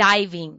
diving.